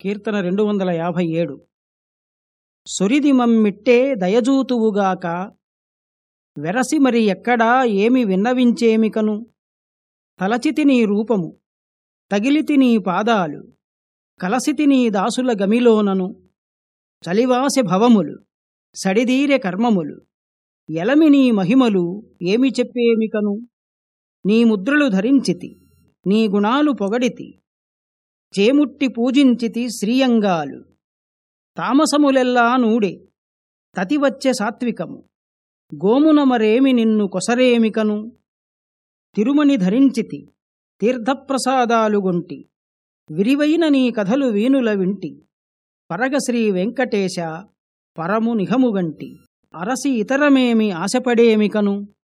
కీర్తన రెండు వందల యాభై ఏడు. సొరిది మమ్మిట్టే దయజూతువుగాక వెరసి మరి ఎక్కడా ఏమి విన్నవించేమికను తలచితి నీ రూపము తగిలితి నీ పాదాలు కలసితి నీ దాసుల గమిలోనను చలివాసి భవములు సడిదీరె కర్మములు ఎలమి నీ మహిమలు ఏమి చెప్పేమికను నీ ముద్రలు ధరించితి నీ గుణాలు పొగడితి చేముట్టి పూజించితి శ్రీయంగాలు. తామసములెల్లా నూడే. తతివచ్చే సాత్వికము. గోమునమరేమి నిన్ను కొసరేమికను? తిరుమణి ధరించితి. తీర్థప్రసాదాలు గొంటి. విరివైన నీ కథలు వీనుల వింటి. పరగశ్రీ వెంకటేశ పరము నిఘముగంటి. అరసి ఇతరమేమి ఆశపడేమికను?